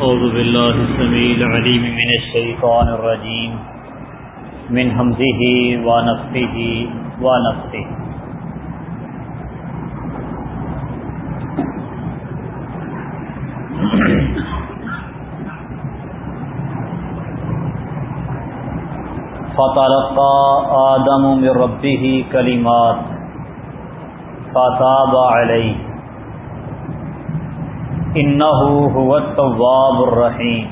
أعوذ بالله السميع العليم من الشيطان الرجيم. من همزه ونفخه ونفخه. فتلقى آدم من ربه كلمات فتاب عليه. إنه هو التواب الرحيم.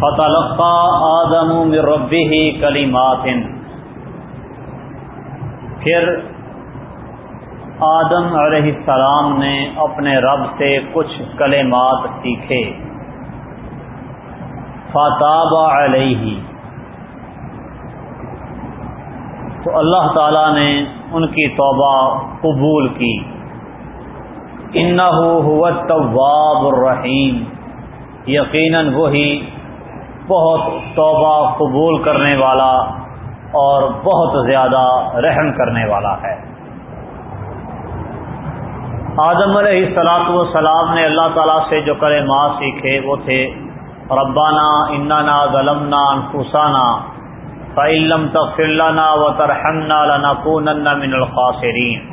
فتلقى آدم من ربه كلمات. پھر آدم علیہ السلام نے اپنے رب سے کچھ کلمات سیکھے. فاتاب علیہ تو اللہ تعالی نے ان کی توبہ قبول کی۔ هو التواب الرحیم۔ یقیناً وہی بہت توبہ قبول کرنے والا اور بہت زیادہ رحم کرنے والا ہے۔ آدم علیہ السلاط والسلام نے اللہ تعالیٰ سے جو کرے ماں سیکھے وہ تھے ربانہ اننا ظلمنا انفسانہ فعلم تفلنا و ترحمنا لنکونن من الخاسرین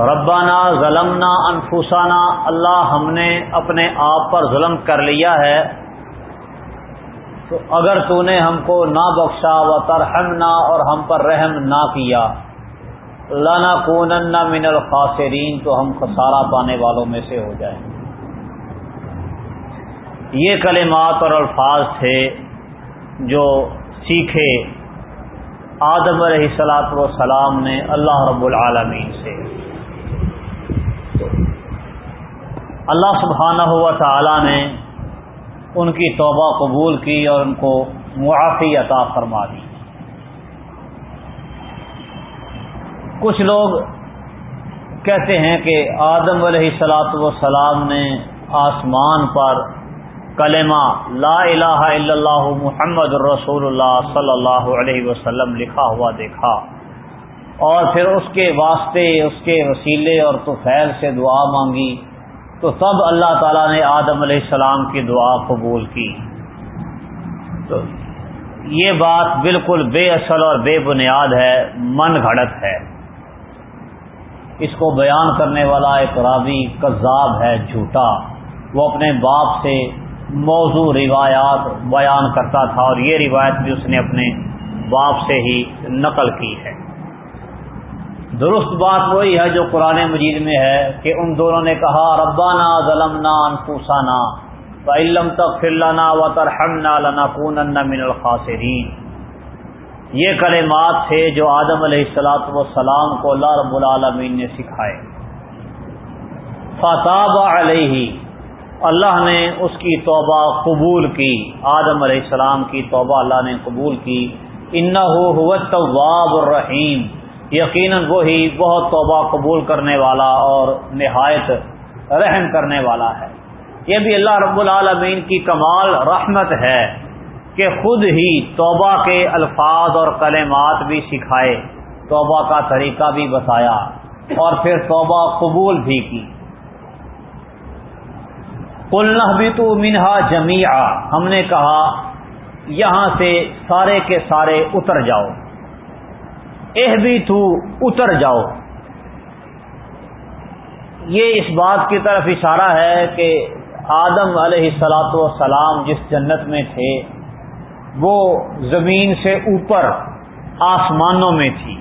ربانہ ظلمنا انفسانہ اللہ ہم نے اپنے آپ پر ظلم کر لیا ہے تو اگر تو نے ہم کو نہ بخشا و ترحمنا اور ہم پر رحم نہ کیا لانا کون من الخاسرین تو ہم خسارہ پانے والوں میں سے ہو جائیں۔ یہ کلمات اور الفاظ تھے جو سیکھے آدم علیہ سلاط و سلام نے اللہ رب العالمین سے۔ اللہ سبحانہ ہوا تعالی نے ان کی توبہ قبول کی اور ان کو معافی عطا فرما دی۔ کچھ لوگ کہتے ہیں کہ آدم علیہ سلاط وسلام نے آسمان پر کلمہ لا الہ الا اللہ محمد الرسول اللہ صلی اللہ علیہ وسلم لکھا ہوا دیکھا۔ اور پھر اس کے واسطے، اس کے وسیلے اور توفیل سے دعا مانگی۔ تو تب اللہ تعالیٰ نے آدم علیہ السلام کی دعا قبول کی۔ تو یہ بات بالکل بے اصل اور بے بنیاد ہے، من گھڑت ہے۔ اس کو بیان کرنے والا ایک راوی کذاب ہے، جھوٹا۔ وہ اپنے باپ سے موضوع روایات بیان کرتا تھا اور یہ روایت بھی اس نے اپنے باپ سے ہی نقل کی ہے۔ درست بات وہی ہے جو قرآن مجید میں ہے کہ ان دونوں نے کہا ربانہ ظلمنا انفوسانہ علم تک فلانا و ترحمنا لنا کون من الخاصرین یہ کلمات تھے جو آدم علیہ السلاۃ وسلام کو اللہ رب العالمین نے سکھائے۔ فتاب علیہ اللہ نے اس کی توبہ قبول کی، آدم علیہ السلام کی توبہ اللہ نے قبول کی۔ ان التواب الرحیم۔ یقیناً وہی بہت توبہ قبول کرنے والا اور نہایت رحم کرنے والا ہے۔ یہ بھی اللہ رب العالمین کی کمال رحمت ہے کہ خود ہی توبہ کے الفاظ اور کلمات بھی سکھائے، توبہ کا طریقہ بھی بتایا اور پھر توبہ قبول بھی کی۔ قلنا بھی تو منہا جمیا ہم نے کہا، یہاں سے سارے کے سارے اتر جاؤ۔ اہ بھی تو اتر جاؤ۔ یہ اس بات کی طرف اشارہ ہے کہ آدم علیہ سلاۃ وسلام جس جنت میں تھے، وہ زمین سے اوپر آسمانوں میں تھی۔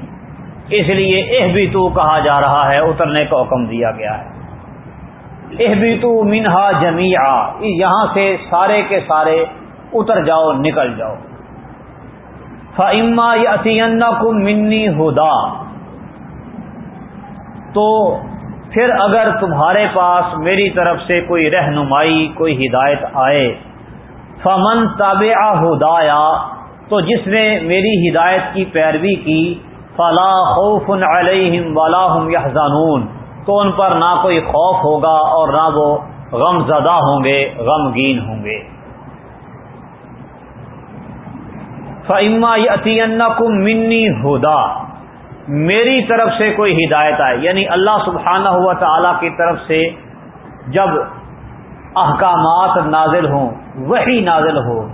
اس لیے اہ بھی تو کہا جا رہا ہے، اترنے کا حکم دیا گیا ہے۔ اہ بھی تو منہا جمیا یہاں سے سارے کے سارے اتر جاؤ، نکل جاؤ۔ فعما یا کو منی ہدا تو پھر اگر تمہارے پاس میری طرف سے کوئی رہنمائی، کوئی ہدایت آئے، فمن تاب ہدایا تو جس نے میری ہدایت کی پیروی کی فلاح خوف علیہم ولاحم یا تو ان پر نہ کوئی خوف ہوگا اور نہ وہ غم زدہ ہوں گے، غمگین ہوں گے۔ فعما عطین منی ہدا میری طرف سے کوئی ہدایت آئے۔ یعنی اللہ سبحانہ ہوا تعالی کی طرف سے جب احکامات نازل ہوں وہی نازل ہو،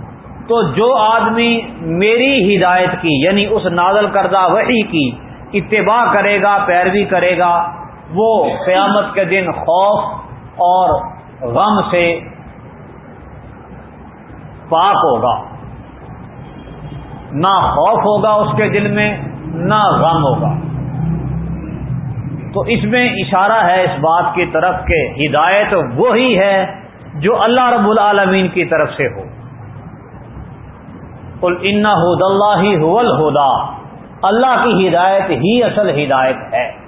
تو جو آدمی میری ہدایت کی یعنی اس نازل کردہ وہی کی، اتباع کرے گا، پیروی کرے گا وہ قیامت کے دن خوف اور غم سے پاک ہوگا۔ نہ خوف ہوگا اس کے دل میں، نہ غم ہوگا۔ تو اس میں اشارہ ہے اس بات کی طرف کہ ہدایت وہی ہے جو اللہ رب العالمین کی طرف سے ہو۔ کل ہود اللہ ہی ہدا اللہ کی ہدایت ہی اصل ہدایت ہے۔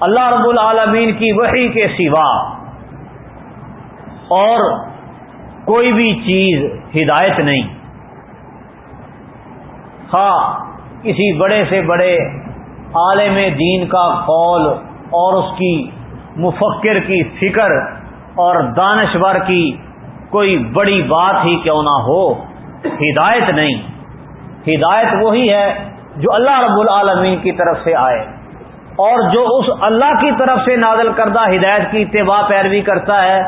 اللہ رب العالمین کی وحی کے سوا اور کوئی بھی چیز ہدایت نہیں۔ ہاں کسی بڑے سے بڑے عالم دین کا قول اور اس کی مفکر کی فکر اور دانشور کی کوئی بڑی بات ہی کیوں نہ ہو، ہدایت نہیں۔ ہدایت وہی ہے جو اللہ رب العالمین کی طرف سے آئے۔ اور جو اس اللہ کی طرف سے نازل کردہ ہدایت کی اتباع پیروی کرتا ہے،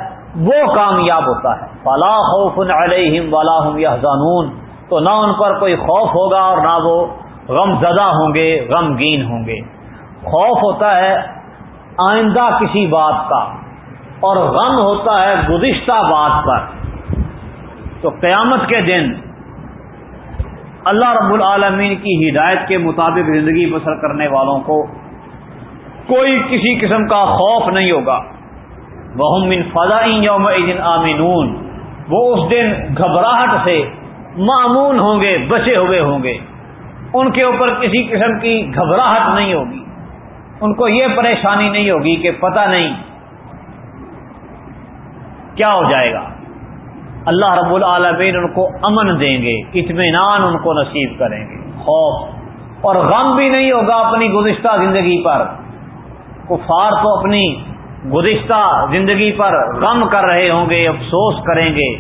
وہ کامیاب ہوتا ہے۔ فلاح خوف علیہم ولاحم یا تو نہ ان پر کوئی خوف ہوگا اور نہ وہ غم زدہ ہوں گے، غمگین ہوں گے۔ خوف ہوتا ہے آئندہ کسی بات کا، اور غم ہوتا ہے گزشتہ بات پر۔ تو قیامت کے دن اللہ رب العالمین کی ہدایت کے مطابق زندگی بسر کرنے والوں کو کوئی کسی قسم کا خوف نہیں ہوگا۔ وہ من فضائی یوم آمینون وہ اس دن گھبراہٹ سے معمون ہوں گے، بچے ہوئے ہوں گے۔ ان کے اوپر کسی قسم کی گھبراہٹ نہیں ہوگی۔ ان کو یہ پریشانی نہیں ہوگی کہ پتہ نہیں کیا ہو جائے گا۔ اللہ رب العالمین ان کو امن دیں گے، اطمینان ان کو نصیب کریں گے۔ خوف اور غم بھی نہیں ہوگا اپنی گزشتہ زندگی پر۔ کفار تو اپنی گزشتہ زندگی پر غم کر رہے ہوں گے، افسوس کریں گے۔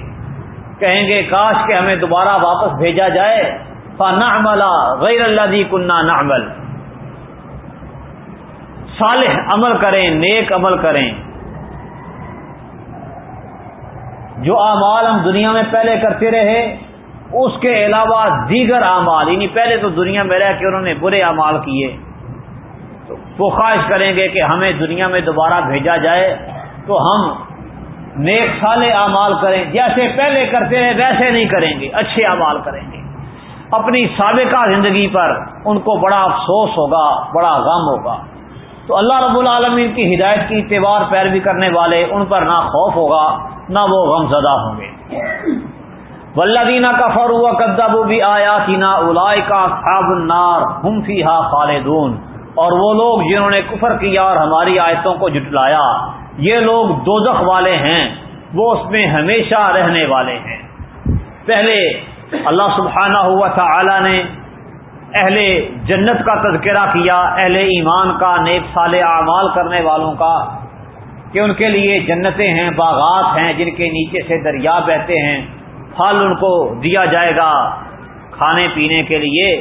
کہیں گے، کاش کہ ہمیں دوبارہ واپس بھیجا جائے۔ نہ غیر اللہ دی کنہ نہ صالح عمل کریں، نیک عمل کریں۔ جو اعمال ہم دنیا میں پہلے کرتے رہے، اس کے علاوہ دیگر اعمال یعنی پہلے تو دنیا میں رہ کے انہوں نے برے اعمال کیے۔ وہ خواہش کریں گے کہ ہمیں دنیا میں دوبارہ بھیجا جائے تو ہم نیک سالے اعمال کریں۔ جیسے پہلے کرتے رہے ویسے نہیں کریں گے۔ اچھے اعمال کریں گے۔ اپنی سابقہ زندگی پر ان کو بڑا افسوس ہوگا، بڑا غم ہوگا۔ تو اللہ رب العالمین کی ہدایت کی تہوار پیروی کرنے والے ان پر نہ خوف ہوگا، نہ وہ غم زدہ ہوں گے۔ ولدینہ کا فرو قدب بھی آیا تینا الاائے کا خاب النار ہم فی ہا خالدون۔ اور وہ لوگ جنہوں نے کفر کیا اور ہماری آیتوں کو جٹلایا یہ لوگ دوزخ والے ہیں، وہ اس میں ہمیشہ رہنے والے ہیں۔ پہلے اللہ سبحانہ ہوا تھا نے اہل جنت کا تذکرہ کیا، اہل ایمان کا، نیک سال اعمال کرنے والوں کا، کہ ان کے لیے جنتیں ہیں، باغات ہیں، جن کے نیچے سے دریا بہتے ہیں، پھل ان کو دیا جائے گا کھانے پینے کے لیے۔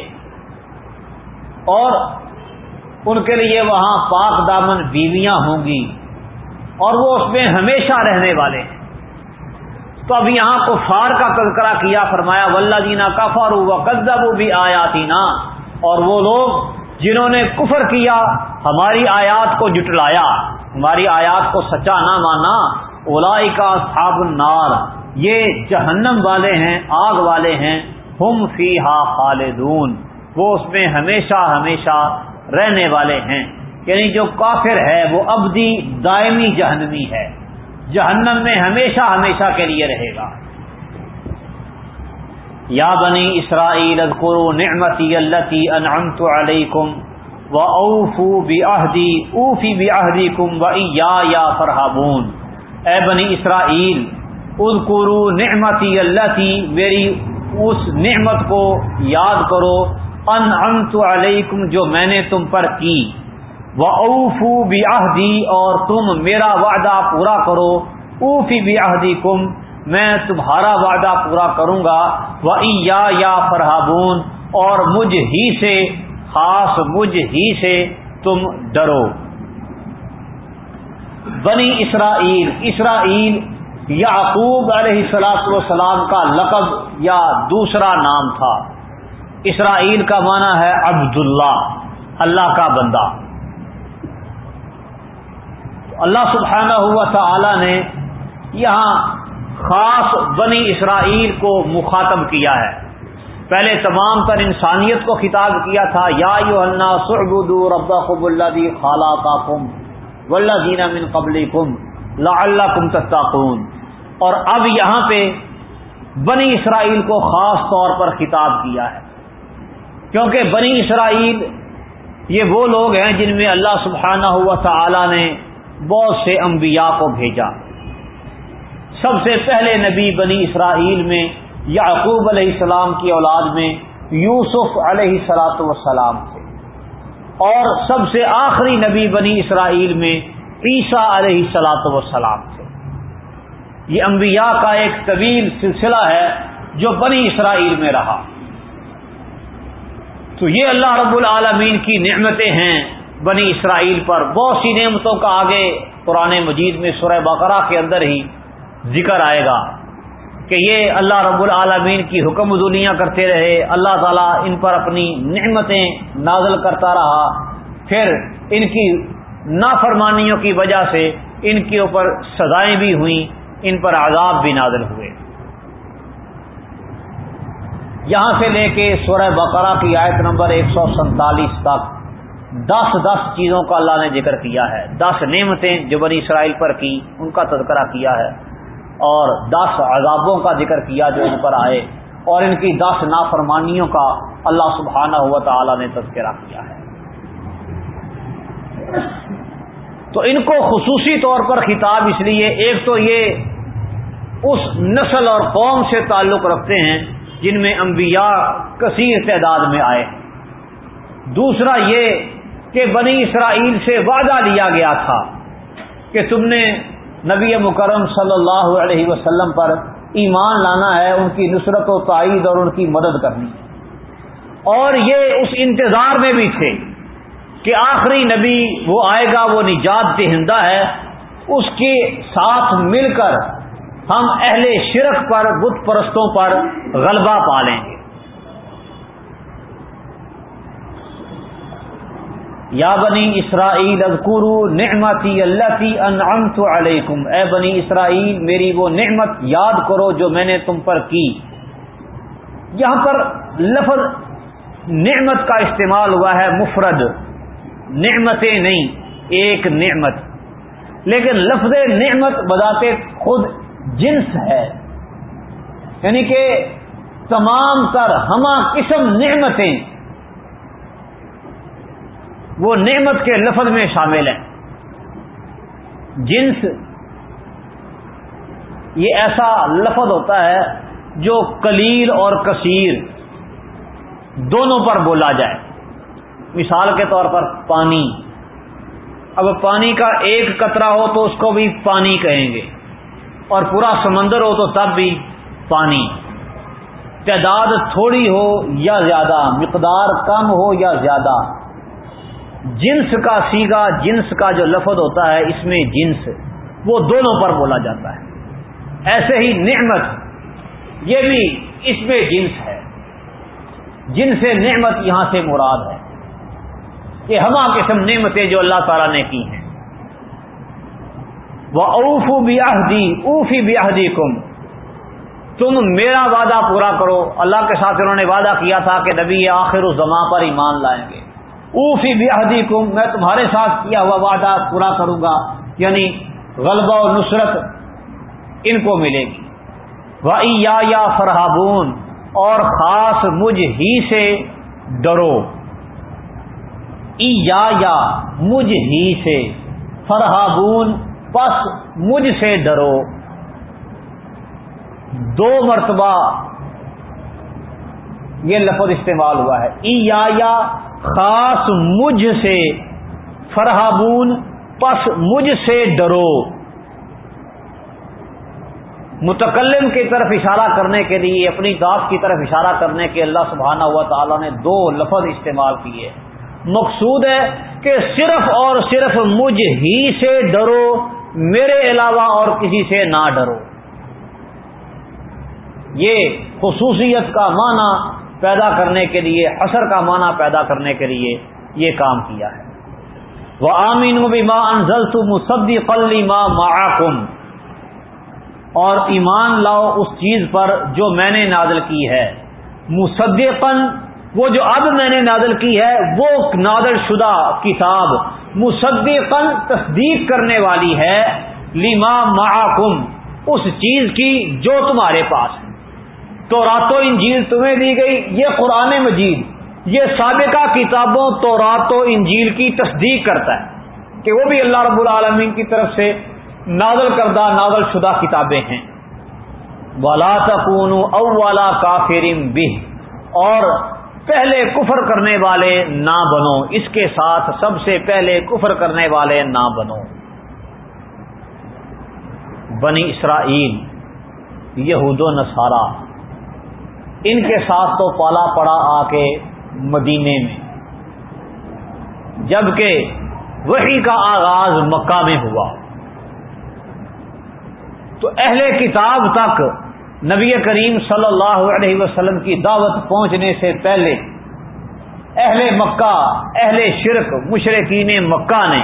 اور ان کے لیے وہاں پاک دامن بیویاں ہوں گی اور وہ اس میں ہمیشہ رہنے والے ہیں۔ تو اب یہاں کو فار کا تذکرہ کیا فرمایا ولہ دینا کفر و قدب بھی اور وہ لوگ جنہوں نے کفر کیا، ہماری آیات کو جٹلایا، ہماری آیات کو سچا نہ مانا اولائی کا صاب النار۔ یہ جہنم والے ہیں، آگ والے ہیں، ہم فی ہا خالدون۔ وہ اس میں ہمیشہ ہمیشہ رہنے والے ہیں۔ یعنی جو کافر ہے، وہ ابدی دائمی جہنمی ہے۔ جہنم میں ہمیشہ ہمیشہ کے لیے رہے گا۔ یا بنی اسرائیل اذکروا نعمتی اللتی انعمت علیکم و اوفو بعہدی، اوفی بعہدیکم و یا فرحبون اے بنی اسرائیل، اذکروا نعمتی اللتی، میری اس نعمت کو یاد کرو۔ انعمت علیکم جو میں نے تم پر کی۔ وہ اوفو بھی اور تم میرا وعدہ پورا کرو۔ اوفی بھی کم میں تمہارا وعدہ پورا کروں گا۔ وہ یا یا فرحابون، اور مجھ ہی سے، خاص مجھ ہی سے تم ڈرو۔ بنی اسرائیل اسرائیل یعقوب علیہ سلاط وسلام کا لقب یا دوسرا نام تھا۔ اسرائیل کا معنی ہے عبداللہ، اللہ کا بندہ۔ اللہ سبحانہ ہوا تعالی نے یہاں خاص بنی اسرائیل کو مخاطب کیا ہے۔ پہلے تمام تر انسانیت کو خطاب کیا تھا، یا یو اللہ سرگد رب خب اللہ دی خالہ کا کم ولہ دینا من قبل کم لا اللہ کم تتاقون اور اب یہاں پہ بنی اسرائیل کو خاص طور پر خطاب کیا ہے۔ کیونکہ بنی اسرائیل یہ وہ لوگ ہیں جن میں اللہ سبحانہ ہوا تعالی نے بہت سے انبیاء کو بھیجا۔ سب سے پہلے نبی بنی اسرائیل میں یعقوب علیہ السلام کی اولاد میں یوسف علیہ سلاۃ وسلام تھے۔ اور سب سے آخری نبی بنی اسرائیل میں عیسیٰ علیہ سلاۃ وسلام تھے۔ یہ انبیاء کا ایک طویل سلسلہ ہے جو بنی اسرائیل میں رہا۔ تو یہ اللہ رب العالمین کی نعمتیں ہیں بنی اسرائیل پر۔ بہت سی نعمتوں کا آگے قرآن مجید میں سورہ بقرہ کے اندر ہی ذکر آئے گا کہ یہ اللہ رب العالمین کی حکم دنیا کرتے رہے۔ اللہ تعالیٰ ان پر اپنی نعمتیں نازل کرتا رہا۔ پھر ان کی نافرمانیوں کی وجہ سے ان کے اوپر سزائیں بھی ہوئیں، ان پر عذاب بھی نازل ہوئے۔ یہاں سے لے کے سورہ بقرہ کی آیت نمبر ایک سو سینتالیس تک دس دس چیزوں کا اللہ نے ذکر کیا ہے۔ دس نعمتیں جو بنی اسرائیل پر کی، ان کا تذکرہ کیا ہے۔ اور دس عذابوں کا ذکر کیا جو ان پر آئے۔ اور ان کی دس نافرمانیوں کا اللہ سبحانہ ہوا تعالی نے تذکرہ کیا ہے۔ تو ان کو خصوصی طور پر خطاب اس لیے، ایک تو یہ اس نسل اور قوم سے تعلق رکھتے ہیں جن میں انبیاء کثیر تعداد میں آئے۔ دوسرا یہ کہ بنی اسرائیل سے وعدہ لیا گیا تھا کہ تم نے نبی مکرم صلی اللہ علیہ وسلم پر ایمان لانا ہے، ان کی نصرت و تائید اور ان کی مدد کرنی۔ اور یہ اس انتظار میں بھی تھے کہ آخری نبی وہ آئے گا، وہ نجات دہندہ ہے، اس کے ساتھ مل کر ہم اہل شرک پر، بت پرستوں پر غلبہ پا لیں گے۔ یا بنی اسرائیل اذکرو نعمتی اللہ کی انعمت علیکم۔ اے بنی اسرائیل، میری وہ نعمت یاد کرو جو میں نے تم پر کی۔ یہاں پر لفظ نعمت کا استعمال ہوا ہے، مفرد۔ نعمتیں نہیں، ایک نعمت۔ لیکن لفظ نعمت بذات خود جنس ہے۔ یعنی کہ تمام تر ہمہ قسم نعمتیں وہ نعمت کے لفظ میں شامل ہیں۔ جنس یہ ایسا لفظ ہوتا ہے جو کلیل اور کثیر دونوں پر بولا جائے۔ مثال کے طور پر پانی۔ اب پانی کا ایک قطرہ ہو تو اس کو بھی پانی کہیں گے۔ اور پورا سمندر ہو تو تب بھی پانی۔ تعداد تھوڑی ہو یا زیادہ، مقدار کم ہو یا زیادہ۔ جنس کا سیگا، جنس کا جو لفظ ہوتا ہے، اس میں جنس، وہ دونوں پر بولا جاتا ہے۔ ایسے ہی نعمت، یہ بھی اس میں جنس ہے۔ جن سے نعمت یہاں سے مراد ہے یہ ہما قسم نعمتیں جو اللہ تعالی نے کی ہیں۔ وہ اوف بیاہدی اوفی بیاہدی کم تم میرا وعدہ پورا کرو۔ اللہ کے ساتھ انہوں نے وعدہ کیا تھا کہ نبی آخر الزما پر ایمان لائیں گے۔ اوفی بیاہدی کم میں تمہارے ساتھ کیا ہوا وعدہ پورا کروں گا۔ یعنی غلبہ و نصرت ان کو ملے گی۔ یا یا فرحابون اور خاص مجھ ہی سے ڈرو۔ یا یا مجھ ہی سے فرحابون پس مجھ سے ڈرو۔ دو مرتبہ یہ لفظ استعمال ہوا ہے۔ ای یا یا خاص مجھ سے فرحابون، پس مجھ سے ڈرو۔ متکلم کی طرف اشارہ کرنے کے لیے، اپنی ذات کی طرف اشارہ کرنے کے اللہ سبحانہ ہوا تعالیٰ نے دو لفظ استعمال کیے۔ مقصود ہے کہ صرف اور صرف مجھ ہی سے ڈرو۔ میرے علاوہ اور کسی سے نہ ڈرو۔ یہ خصوصیت کا معنی پیدا کرنے کے لیے، اثر کا معنی پیدا کرنے کے لیے یہ کام کیا ہے۔ وہ آمین ماں انزل تو مصدی قلی ماں معاکم اور ایمان لاؤ اس چیز پر جو میں نے نازل کی ہے۔ مصدقن وہ جو اب میں نے نازل کی ہے، وہ نازل شدہ کتاب مصدقن تصدیق کرنے والی ہے لیما معاکم اس چیز کی جو تمہارے پاس ہے۔ تو راتو انجیل تمہیں دی گئی، یہ قرآن مجید، یہ سابقہ کتابوں تو راتو انجیل کی تصدیق کرتا ہے۔ کہ وہ بھی اللہ رب العالمین کی طرف سے نازل کردہ، نازل شدہ کتابیں ہیں۔ والا تکون او والا کافرم بہ اور پہلے کفر کرنے والے نہ بنو۔ اس کے ساتھ سب سے پہلے کفر کرنے والے نہ بنو۔ بنی اسرائیل، یہود و نصارہ، ان کے ساتھ تو پالا پڑا آ کے مدینے میں۔ جبکہ وہی کا آغاز مکہ میں ہوا۔ تو اہل کتاب تک نبی کریم صلی اللہ علیہ وسلم کی دعوت پہنچنے سے پہلے اہل مکہ، اہل شرک مشرقین مکہ نے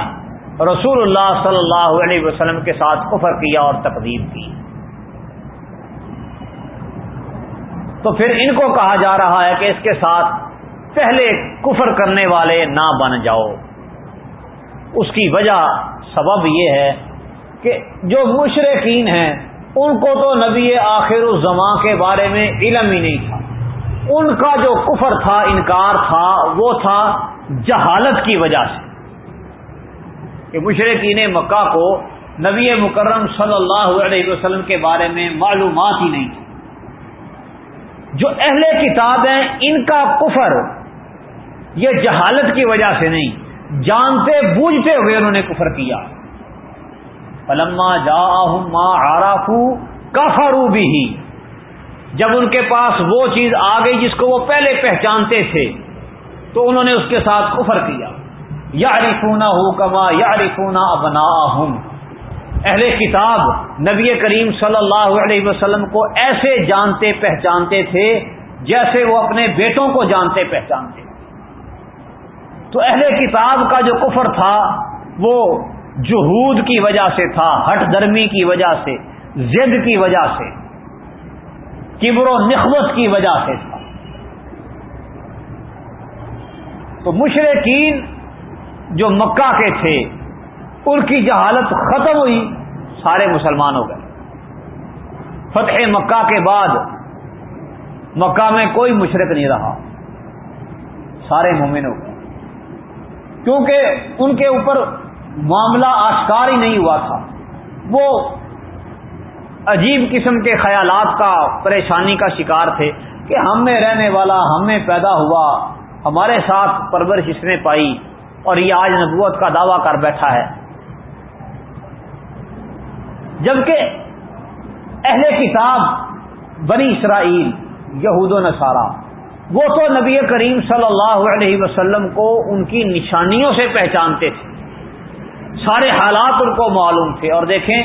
رسول اللہ صلی اللہ علیہ وسلم کے ساتھ کفر کیا اور تقدیم کی۔ تو پھر ان کو کہا جا رہا ہے کہ اس کے ساتھ پہلے کفر کرنے والے نہ بن جاؤ۔ اس کی وجہ سبب یہ ہے کہ جو مشرقین ہیں ان کو تو نبی آخر الزماں کے بارے میں علم ہی نہیں تھا۔ ان کا جو کفر تھا، انکار تھا، وہ تھا جہالت کی وجہ سے۔ کہ مشرقین مکہ کو نبی مکرم صلی اللہ علیہ وسلم کے بارے میں معلومات ہی نہیں۔ تھی جو اہل کتاب ہیں، ان کا کفر یہ جہالت کی وجہ سے نہیں۔ جانتے، بوجھتے ہوئے انہوں نے کفر کیا۔ پلما جا ماں آرافو کفرو بھی جب ان کے پاس وہ چیز آ گئی جس کو وہ پہلے پہچانتے تھے، تو انہوں نے اس کے ساتھ کفر کیا۔ یا رفونا ہو کما یا رفونا ابنا اہل کتاب نبی کریم صلی اللہ علیہ وسلم کو ایسے جانتے پہچانتے تھے جیسے وہ اپنے بیٹوں کو جانتے پہچانتے۔ تو اہل کتاب کا جو کفر تھا، وہ جہود کی وجہ سے تھا، ہٹ درمی کی وجہ سے، زد کی وجہ سے، کبر و نخوت کی وجہ سے تھا۔ تو مشرقین جو مکہ کے تھے، ان کی جہالت ختم ہوئی، سارے مسلمان ہو گئے۔ فتح مکہ کے بعد مکہ میں کوئی مشرق نہیں رہا۔ سارے مومن ہو گئے۔ کیونکہ ان کے اوپر معاملہ آشکار ہی نہیں ہوا تھا۔ وہ عجیب قسم کے خیالات کا، پریشانی کا شکار تھے کہ ہم میں رہنے والا، ہم میں پیدا ہوا، ہمارے ساتھ پرورش اس نے پائی اور یہ آج نبوت کا دعویٰ کر بیٹھا ہے۔ جبکہ اہل کتاب بنی اسرائیل، یہود و نصارہ، وہ تو نبی کریم صلی اللہ علیہ وسلم کو ان کی نشانیوں سے پہچانتے تھے۔ سارے حالات ان کو معلوم تھے۔ اور دیکھیں،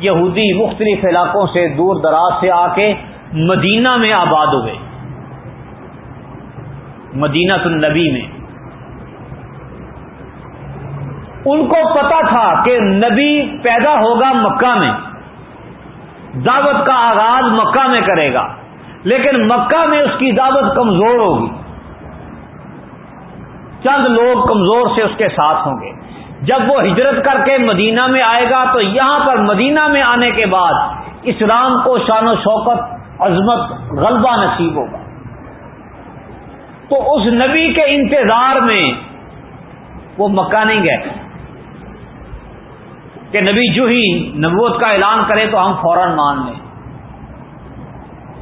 یہودی مختلف علاقوں سے دور دراز سے آ کے مدینہ میں آباد ہوئے مدینہ النبی میں۔ ان کو پتا تھا کہ نبی پیدا ہوگا مکہ میں۔ دعوت کا آغاز مکہ میں کرے گا۔ لیکن مکہ میں اس کی دعوت کمزور ہوگی۔ چند لوگ کمزور سے اس کے ساتھ ہوں گے۔ جب وہ ہجرت کر کے مدینہ میں آئے گا تو یہاں پر مدینہ میں آنے کے بعد اسلام کو شان و شوکت، عظمت، غلبہ نصیب ہوگا۔ تو اس نبی کے انتظار میں وہ مکہ نہیں گئے۔ کہ نبی جو ہی نبوت کا اعلان کرے تو ہم فوراً مان لیں۔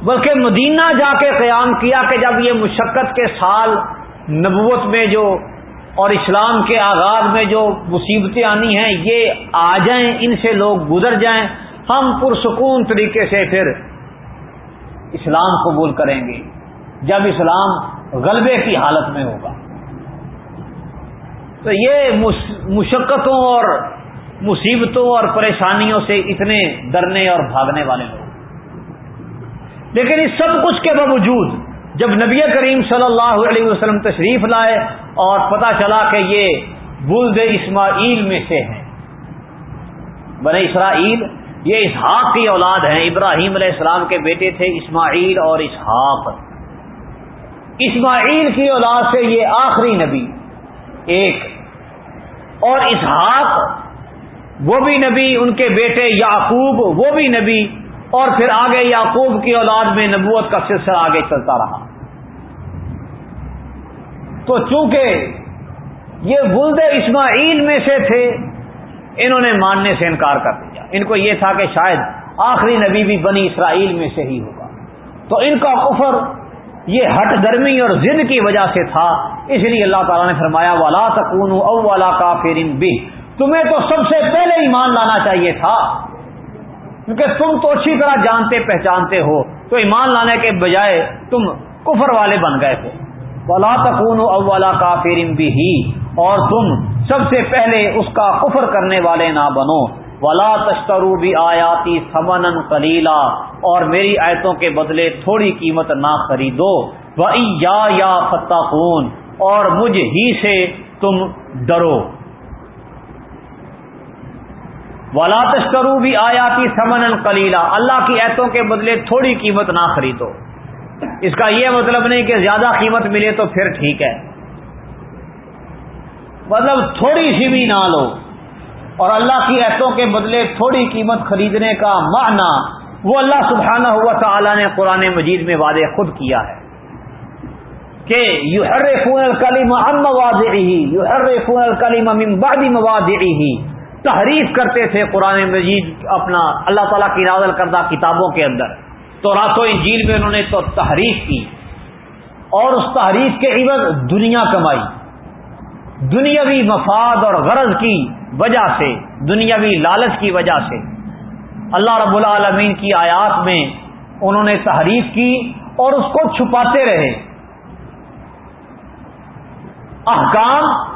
بلکہ مدینہ جا کے قیام کیا کہ جب یہ مشقت کے سال نبوت میں جو اور اسلام کے آغاز میں جو مصیبتیں آنی ہیں، یہ آ جائیں، ان سے لوگ گزر جائیں۔ ہم پرسکون طریقے سے پھر اسلام قبول کریں گے۔ جب اسلام غلبے کی حالت میں ہوگا۔ تو یہ مشقتوں اور مصیبتوں اور پریشانیوں سے اتنے ڈرنے اور بھاگنے والے لوگ۔ لیکن اس سب کچھ کے باوجود جب نبی کریم صلی اللہ علیہ وسلم تشریف لائے اور پتا چلا کہ یہ بلد اسماعیل میں سے ہیں۔ بنے اسرائیل، یہ اسحاق کی اولاد ہیں۔ ابراہیم علیہ السلام کے بیٹے تھے اسماعیل اور اسحاق۔ اسماعیل کی اولاد سے یہ آخری نبی، ایک۔ اور اسحاق، وہ بھی نبی، ان کے بیٹے یعقوب، وہ بھی نبی۔ اور پھر آگے یعقوب کی اولاد میں نبوت کا سلسلہ آگے چلتا رہا۔ تو چونکہ یہ ولد اسماعیل میں سے تھے، انہوں نے ماننے سے انکار کر دیا۔ ان کو یہ تھا کہ شاید آخری نبی بھی بنی اسرائیل میں سے ہی ہوگا۔ تو ان کا کفر یہ ہٹ گرمی اور ضد کی وجہ سے تھا۔ اس لیے اللہ تعالیٰ نے فرمایا والا تکون او والا کا بھی تمہیں تو سب سے پہلے ایمان لانا چاہیے تھا۔ کیونکہ تم تو اچھی طرح جانتے پہچانتے ہو، تو ایمان لانے کے بجائے تم کفر والے بن گئے تھے ولا تکون اولا کا بھی اور تم سب سے پہلے اس کا کفر کرنے والے نہ بنو۔ ولا تشترو بھی آیاتی سمن کلیلا اور میری آیتوں کے بدلے تھوڑی قیمت نہ خریدو۔ یا یا فتح اور مجھ ہی سے تم ڈرو۔ ولا تشکرو بھی آیاتی سمن کلیلا اللہ کی ایتوں کے بدلے تھوڑی قیمت نہ خریدو۔ اس کا یہ مطلب نہیں کہ زیادہ قیمت ملے تو پھر ٹھیک ہے۔ مطلب تھوڑی سی بھی نہ لو۔ اور اللہ کی ایتوں کے بدلے تھوڑی قیمت خریدنے کا معنی، وہ اللہ سبحانہ ہوا تعالی نے قرآن مجید میں واضح خود کیا ہے۔ کہ یو ہر فون الکلیم ام مواد یو ہر فون الکلیم امبادی مواد تحریف کرتے تھے قرآن مجید اپنا اللہ تعالیٰ کی نازل کردہ کتابوں کے اندر۔ تو راتوں انجیل میں انہوں نے تو تحریف کی اور اس تحریف کے عوض دنیا کمائی۔ دنیاوی مفاد اور غرض کی وجہ سے، دنیاوی لالچ کی وجہ سے۔ اللہ رب العالمین کی آیات میں انہوں نے تحریف کی اور اس کو چھپاتے رہے۔ احکام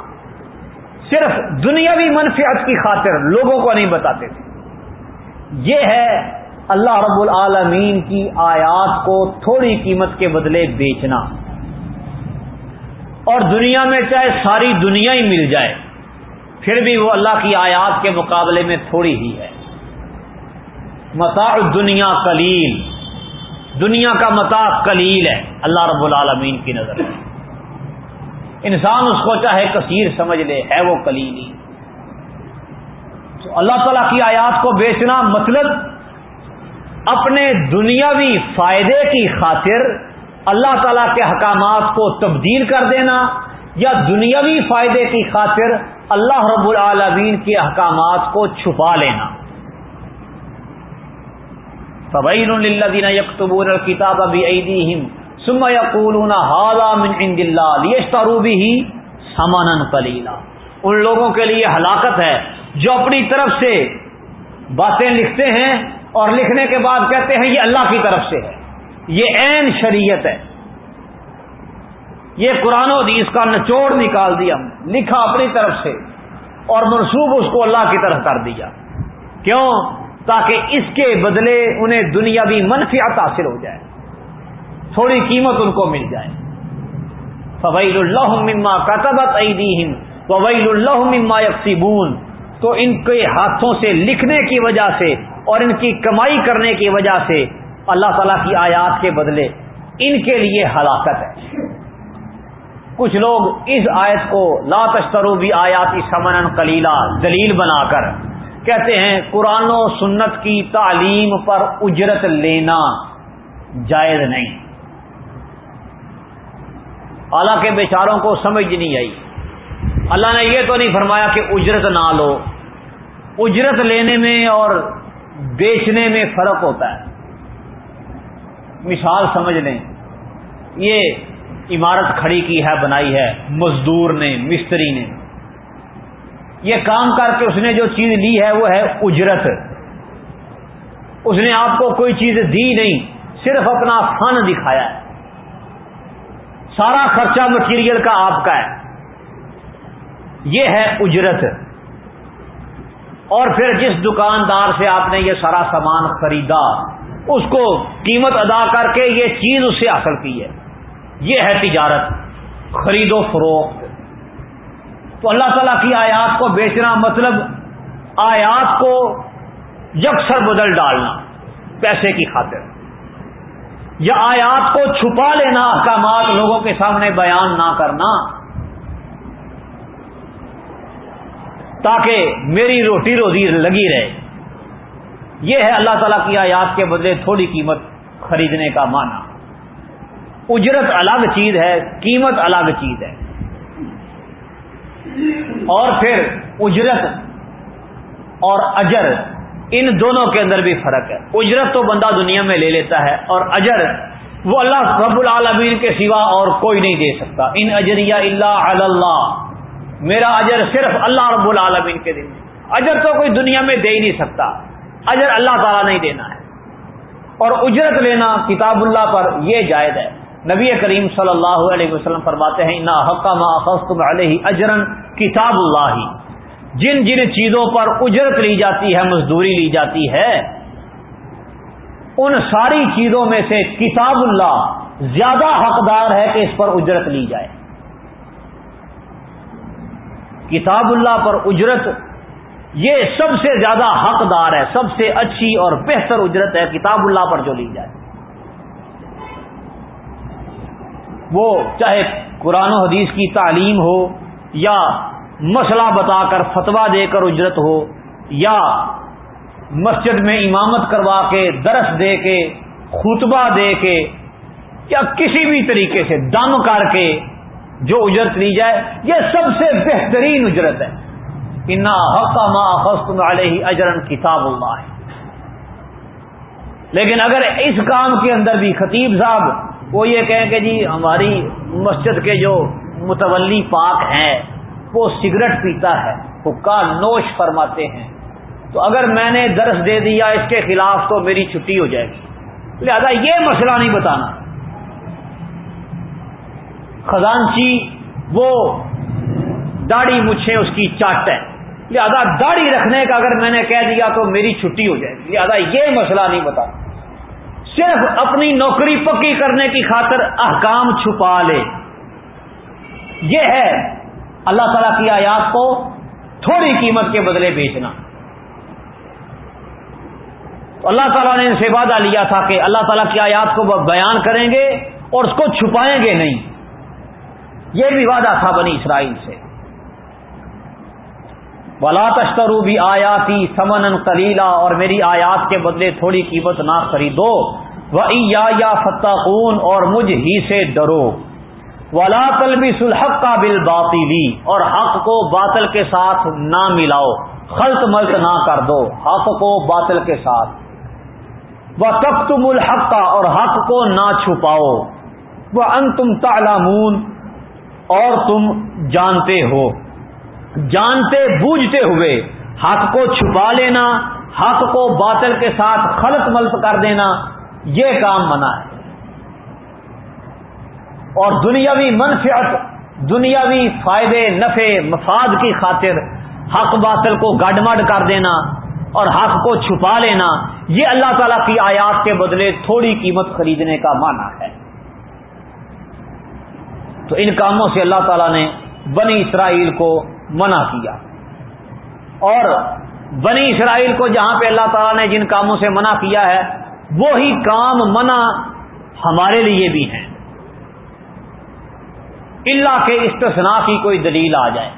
صرف دنیاوی منفیت کی خاطر لوگوں کو نہیں بتاتے تھے۔ یہ ہے اللہ رب العالمین کی آیات کو تھوڑی قیمت کے بدلے بیچنا۔ اور دنیا میں چاہے ساری دنیا ہی مل جائے، پھر بھی وہ اللہ کی آیات کے مقابلے میں تھوڑی ہی ہے۔ متا دنیا کلیل دنیا کا متا کلیل ہے، اللہ رب العالمین کی نظر۔ میں انسان اس کو چاہے کثیر سمجھ لے، ہے وہ کلیلی۔ تو اللہ تعالی کی آیات کو بیچنا مطلب اپنے دنیاوی فائدے کی خاطر اللہ تعالی کے حکامات کو تبدیل کر دینا یا دنیاوی فائدے کی خاطر اللہ رب العالمین کے احکامات کو چھپا لینا۔ فبین الدین یکتبون الکتاب ابھی ثم يقولون هذا من عند الله ليشتروا به ان لوگوں کے لیے ہلاکت ہے جو اپنی طرف سے باتیں لکھتے ہیں اور لکھنے کے بعد کہتے ہیں یہ اللہ کی طرف سے ہے۔ یہ عین شریعت ہے۔ یہ قرآن و حدیث کا نچوڑ نکال دیا، لکھا اپنی طرف سے اور منسوب اس کو اللہ کی طرف کر دیا۔ کیوں؟ تاکہ اس کے بدلے انہیں دنیاوی منفیات حاصل ہو جائے۔ تھوڑی قیمت ان کو مل جائے۔ فویل اللہ مما کتبت ایدیہم فویل اللہ مما یکسبون تو ان کے ہاتھوں سے لکھنے کی وجہ سے اور ان کی کمائی کرنے کی وجہ سے اللہ تعالی کی آیات کے بدلے ان کے لیے ہلاکت ہے۔ کچھ لوگ اس آیت کو لا تشترو بھی آیاتی سمن کلیلہ دلیل بنا کر کہتے ہیں، قرآن و سنت کی تعلیم پر اجرت لینا جائز نہیں۔ حالانکہ بیچاروں کو سمجھ نہیں آئی۔ اللہ نے یہ تو نہیں فرمایا کہ اجرت نہ لو۔ اجرت لینے میں اور بیچنے میں فرق ہوتا ہے۔ مثال سمجھ لیں۔ یہ عمارت کھڑی کی ہے، بنائی ہے، مزدور نے، مستری نے۔ یہ کام کر کے اس نے جو چیز لی ہے، وہ ہے اجرت۔ اس نے آپ کو کوئی چیز دی نہیں، صرف اپنا فن دکھایا۔ ہے سارا خرچہ مٹیریل کا آپ کا ہے۔ یہ ہے اجرت۔ اور پھر جس دکاندار سے آپ نے یہ سارا سامان خریدا، اس کو قیمت ادا کر کے یہ چیز اس سے حاصل کی ہے۔ یہ ہے تجارت۔ خرید و فروخت۔ تو اللہ تعالیٰ کی آیات کو بیچنا مطلب آیات کو یکسر بدل ڈالنا، پیسے کی خاطر۔ یا آیات کو چھپا لینا احکامات لوگوں کے سامنے بیان نہ کرنا۔ تاکہ میری روٹی روزی لگی رہے۔ یہ ہے اللہ تعالیٰ کی آیات کے بدلے تھوڑی قیمت خریدنے کا معنی۔ اجرت الگ چیز ہے، قیمت الگ چیز ہے۔ اور پھر اجرت اور اجر ان دونوں کے اندر بھی فرق ہے۔ اجرت تو بندہ دنیا میں لے لیتا ہے اور اجر وہ اللہ رب العالمین کے سوا اور کوئی نہیں دے سکتا۔ ان اجریہ اللہ اللہ۔ میرا اجر صرف اللہ رب العالمین کے دن اجر تو کوئی دنیا میں دے ہی نہیں سکتا۔ اجر اللہ تعالیٰ نہیں دینا ہے۔ اور اجرت لینا کتاب اللہ پر یہ جائز ہے۔ نبی کریم صلی اللہ علیہ وسلم فرماتے ہیں نا حکام علیہ اجرن کتاب اللہ جن جن چیزوں پر اجرت لی جاتی ہے، مزدوری لی جاتی ہے، ان ساری چیزوں میں سے کتاب اللہ زیادہ حقدار ہے کہ اس پر اجرت لی جائے۔ کتاب اللہ پر اجرت، یہ سب سے زیادہ حقدار ہے، سب سے اچھی اور بہتر اجرت ہے کتاب اللہ پر جو لی جائے۔ وہ چاہے قرآن و حدیث کی تعلیم ہو یا مسئلہ بتا کر فتوا دے کر اجرت ہو یا مسجد میں امامت کروا کے، درس دے کے، خطبہ دے کے یا کسی بھی طریقے سے دم کر کے جو اجرت لی جائے، یہ سب سے بہترین اجرت ہے۔ انا حق علیہ اجرن کتاب اللہ ہے لیکن اگر اس کام کے اندر بھی خطیب صاحب وہ یہ کہیں کہ جی ہماری مسجد کے جو متولی پاک ہیں وہ سگریٹ پیتا ہے حکا نوش فرماتے ہیں۔ تو اگر میں نے درس دے دیا اس کے خلاف تو میری چھٹی ہو جائے گی۔ لہذا یہ مسئلہ نہیں بتانا۔ خزانچی وہ داڑھی مچھے اس کی چاٹ ہے لہذا داڑھی رکھنے کا اگر میں نے کہہ دیا تو میری چھٹی ہو جائے گی۔ لہذا یہ مسئلہ نہیں بتانا۔ صرف اپنی نوکری پکی کرنے کی خاطر احکام چھپا لے۔ یہ ہے اللہ تعالیٰ کی آیات کو تھوڑی قیمت کے بدلے بیچنا۔ تو اللہ تعالیٰ نے ان سے وعدہ لیا تھا کہ اللہ تعالیٰ کی آیات کو بیان کریں گے اور اس کو چھپائیں گے نہیں۔ یہ بھی وعدہ تھا بنی اسرائیل سے۔ ولا تشترو بھی آیاتی سمن کلیلہ اور میری آیات کے بدلے تھوڑی قیمت نہ خریدو۔ وہ یا فتح اور مجھ ہی سے ڈرو۔ ولا تلبی سلحق کا بل اور حق کو باطل کے ساتھ نہ ملاؤ، خلط ملت نہ کر دو، حق کو باطل کے ساتھ۔ وہ تب تم الحق کا اور حق کو نہ چھپاؤ۔ وہ ان تم تالامون اور تم جانتے ہو۔ جانتے، بوجھتے ہوئے حق کو چھپا لینا، حق کو باطل کے ساتھ خلط ملت کر دینا، یہ کام منع ہے۔ اور دنیاوی منفیت دنیاوی فائدے، نفع، مفاد کی خاطر حق باطل کو گڈمڈ کر دینا اور حق کو چھپا لینا، یہ اللہ تعالی کی آیات کے بدلے تھوڑی قیمت خریدنے کا معنی ہے۔ تو ان کاموں سے اللہ تعالی نے بنی اسرائیل کو منع کیا۔ اور بنی اسرائیل کو جہاں پہ اللہ تعالیٰ نے جن کاموں سے منع کیا ہے، وہی کام منع ہمارے لیے بھی ہیں۔ اللہ کے استثناء کی کوئی دلیل آ جائے۔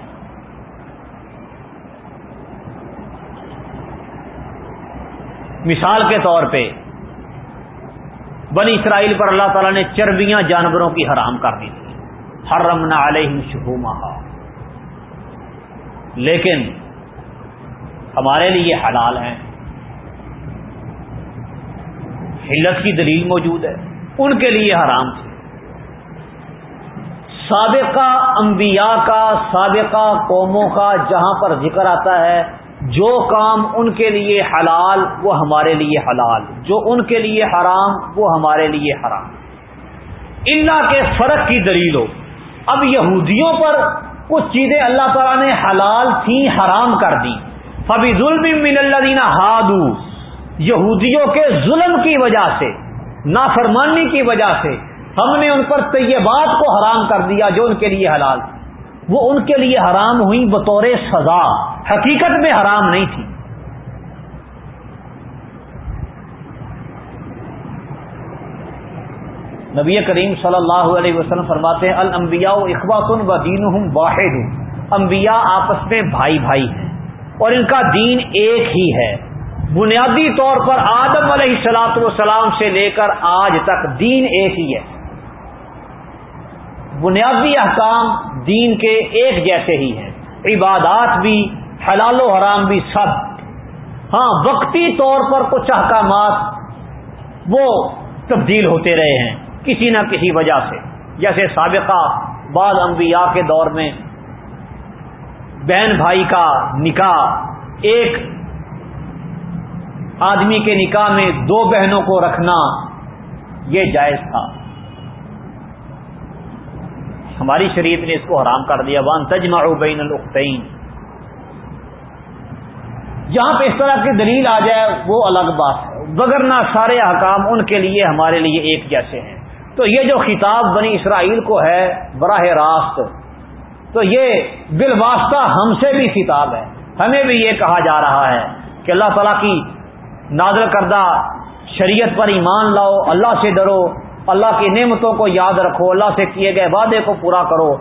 مثال کے طور پہ، بنی اسرائیل پر اللہ تعالیٰ نے چربیاں جانوروں کی حرام کر دی تھی۔ ہر رمنا علیہ لیکن ہمارے لیے حلال ہیں۔ حلت کی دلیل موجود ہے۔ ان کے لیے حرام تھی۔ سابقہ انبیاء کا، سابقہ قوموں کا جہاں پر ذکر آتا ہے، جو کام ان کے لیے حلال، وہ ہمارے لیے حلال۔ جو ان کے لیے حرام، وہ ہمارے لیے حرام۔ اللہ کے فرق کی دلیل ہو اب یہودیوں پر کچھ چیزیں اللہ تعالیٰ نے حلال تھیں، حرام کر دی فبی ظلم من اللہ دینا ہادو یہودیوں کے ظلم کی وجہ سے، نافرمانی کی وجہ سے ہم نے ان پر طیبات کو حرام کر دیا جو ان کے لیے حلال تھی۔ وہ ان کے لیے حرام ہوئی بطور سزا۔ حقیقت میں حرام نہیں تھی۔ نبی کریم صلی اللہ علیہ وسلم فرماتے ہیں المبیا اخباتن و دین ہوں واحد۔ انبیاء آپس میں بھائی بھائی ہیں۔ اور ان کا دین ایک ہی ہے۔ بنیادی طور پر آدم علیہ السلاط والسلام سے لے کر آج تک دین ایک ہی ہے۔ بنیادی احکام دین کے ایک جیسے ہی ہیں۔ عبادات بھی، حلال و حرام بھی سب۔ ہاں وقتی طور پر کچھ احکامات وہ تبدیل ہوتے رہے ہیں کسی نہ کسی وجہ سے۔ جیسے سابقہ بعض انبیاء کے دور میں بہن بھائی کا نکاح، ایک آدمی کے نکاح میں دو بہنوں کو رکھنا یہ جائز تھا۔ ہماری شریعت نے اس کو حرام کر دیا۔ وان تجمع بین الختین جہاں پہ اس طرح کی دلیل آ جائے، وہ الگ بات ہے۔ بگر سارے احکام ان کے لیے، ہمارے لیے ایک جیسے ہیں۔ تو یہ جو خطاب بنی اسرائیل کو ہے، براہ راست، تو یہ بالواسطہ ہم سے بھی خطاب ہے۔ ہمیں بھی یہ کہا جا رہا ہے کہ اللہ تعالیٰ کی نازل کردہ شریعت پر ایمان لاؤ، اللہ سے ڈرو۔ اللہ کی نعمتوں کو یاد رکھو، اللہ سے کیے گئے وعدے کو پورا کرو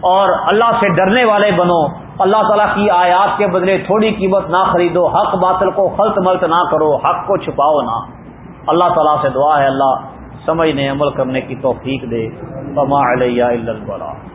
اور اللہ سے ڈرنے والے بنو۔ اللہ تعالیٰ کی آیات کے بدلے تھوڑی قیمت نہ خریدو، حق باطل کو خلط ملت نہ کرو، حق کو چھپاؤ نہ۔ اللہ تعالیٰ سے دعا ہے، اللہ سمجھنے، عمل کرنے کی توفیق دے۔ علیہ اللہ